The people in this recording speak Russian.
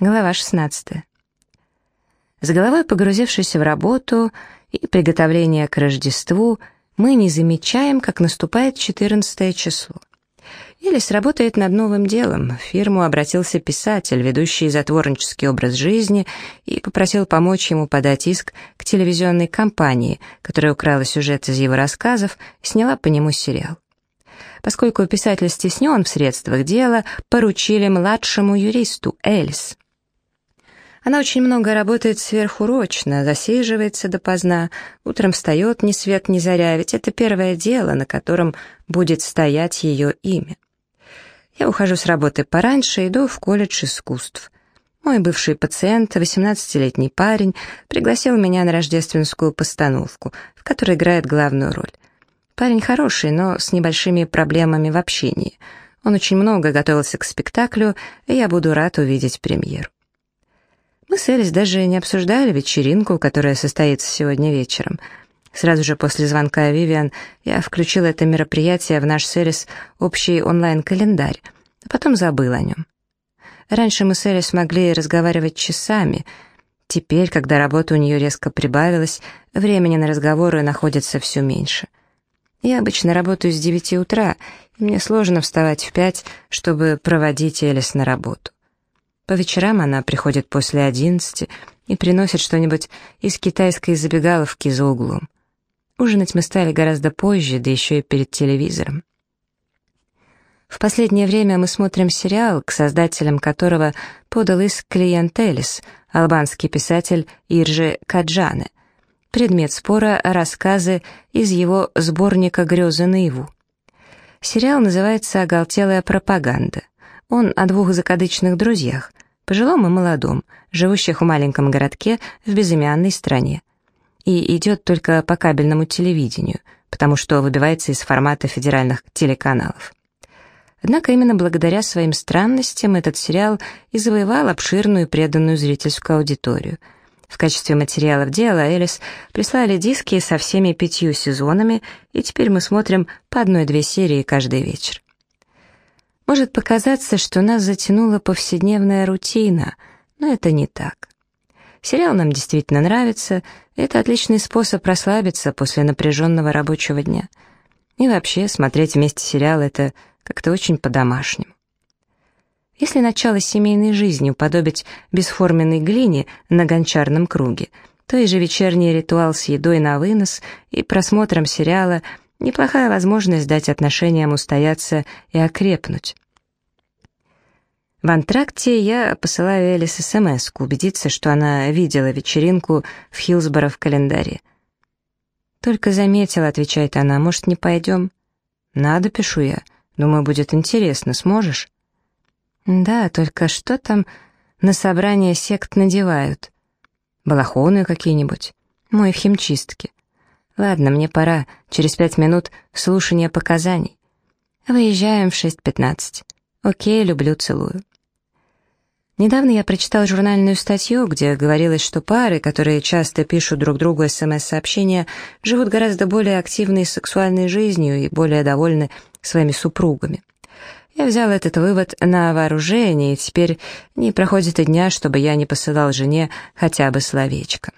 Глава 16. С головой погрузившись в работу и приготовление к Рождеству, мы не замечаем, как наступает 14 число. Элис работает над новым делом. В фирму обратился писатель, ведущий затворнический образ жизни, и попросил помочь ему подать иск к телевизионной компании, которая украла сюжет из его рассказов и сняла по нему сериал. Поскольку писатель стеснен в средствах дела, поручили младшему юристу Элис. Она очень много работает сверхурочно, засиживается допоздна, утром встает ни свет ни заря, ведь это первое дело, на котором будет стоять ее имя. Я ухожу с работы пораньше, иду в колледж искусств. Мой бывший пациент, 18-летний парень, пригласил меня на рождественскую постановку, в которой играет главную роль. Парень хороший, но с небольшими проблемами в общении. Он очень много готовился к спектаклю, и я буду рад увидеть премьеру. Мы с Элис даже не обсуждали вечеринку, которая состоится сегодня вечером. Сразу же после звонка Вивиан я включил это мероприятие в наш с Элис общий онлайн-календарь, а потом забыл о нем. Раньше мы с Элис могли разговаривать часами. Теперь, когда работа у нее резко прибавилась, времени на разговоры находится все меньше. Я обычно работаю с девяти утра, и мне сложно вставать в пять, чтобы проводить Элис на работу. По вечерам она приходит после одиннадцати и приносит что-нибудь из китайской забегаловки за углом. Ужинать мы стали гораздо позже, да еще и перед телевизором. В последнее время мы смотрим сериал, к создателям которого подал иск клиент Элис, албанский писатель Иржи Каджане. Предмет спора — рассказы из его сборника «Грезы наяву». Сериал называется «Оголтелая пропаганда». Он о двух закадычных друзьях, пожилом и молодом, живущих в маленьком городке в безымянной стране. И идет только по кабельному телевидению, потому что выбивается из формата федеральных телеканалов. Однако именно благодаря своим странностям этот сериал и завоевал обширную преданную зрительскую аудиторию. В качестве материалов дела Элис прислали диски со всеми пятью сезонами, и теперь мы смотрим по одной-две серии каждый вечер. Может показаться, что нас затянула повседневная рутина, но это не так. Сериал нам действительно нравится, это отличный способ расслабиться после напряженного рабочего дня. И вообще, смотреть вместе сериал — это как-то очень по-домашнему. Если начало семейной жизни уподобить бесформенной глине на гончарном круге, то ежевечерний ритуал с едой на вынос и просмотром сериала — Неплохая возможность дать отношениям устояться и окрепнуть. В антракте я посылаю Элис смс убедиться, что она видела вечеринку в Хилсборо в календаре. «Только заметила», — отвечает она, — «может, не пойдем?» «Надо», — пишу я. «Думаю, будет интересно. Сможешь?» «Да, только что там на собрание сект надевают? Балахоны какие-нибудь? Мой в химчистке. Ладно, мне пора. Через пять минут слушание показаний. Выезжаем в 6.15. Окей, люблю, целую. Недавно я прочитал журнальную статью, где говорилось, что пары, которые часто пишут друг другу СМС-сообщения, живут гораздо более активной сексуальной жизнью и более довольны своими супругами. Я взял этот вывод на вооружение, и теперь не проходит и дня, чтобы я не посылал жене хотя бы словечко.